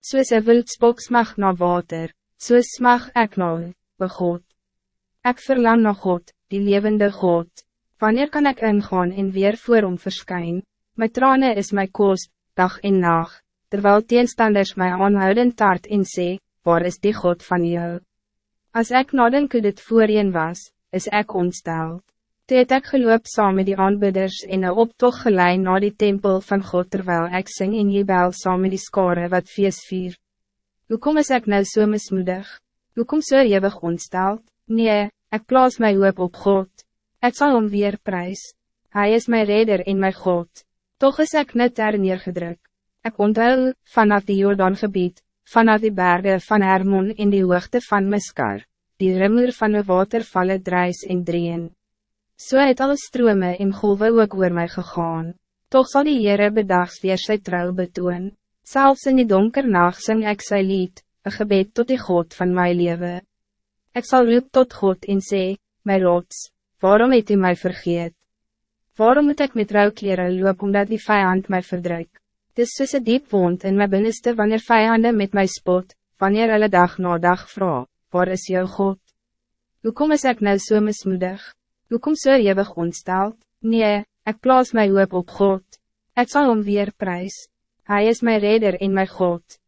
Soos een wildspok smag na water, so smag ek na God. Ek verlang na God, die levende God. Wanneer kan ik ingaan en weer voor hom verskyn? My trane is my koos, dag en nacht, terwijl teenstanders my aanhoudend taart en sê, waar is die God van jou? Als ik nadenk hoe dit voorheen was, is ik ontsteld. Toe het ek geloop saam met die aanbidders en een optocht gelei na die tempel van God terwijl ik sing en jebel saam met die skare wat feest vier. Hoekom is ik nou so mismoedig? Hoekom so eeuwig ontsteld? Nee, ik plaas my hoop op God. Ik zal hem weer prijs. Hij is mijn redder en mijn God. Toch is ik net daar neergedrukt. Ik onthou, vanaf die Jordaangebied, vanaf die bergen van Hermon in die hoogte van Miskar, die rimmer van de watervallen drijs en drieën. So het alle strome en golwe ook oor my gegaan. Toch zal die Heere bedags weer sy trouw betoon. Zelfs in die donker nacht zing ik sy lied, een gebed tot die God van mijn leven. Ik zal roep tot God en sê, my rots, waarom het u mij vergeet? Waarom moet ik met rouwkleren loop omdat die vijand mij verdruk? Dis soos een diep wond in mijn binnenste wanneer vijanden met mij spot, wanneer hulle dag na dag vraag, waar is jou God? Hoekom is ik nou so mismoedig? Hoekom so eeuwig ontsteld? Nee, ik plaas my hoop op God. Ik zal hem weer prijs. Hij is mijn redder in mijn God.